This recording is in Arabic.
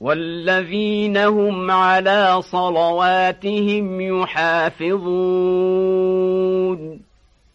والذين هم على صلواتهم يحافظون.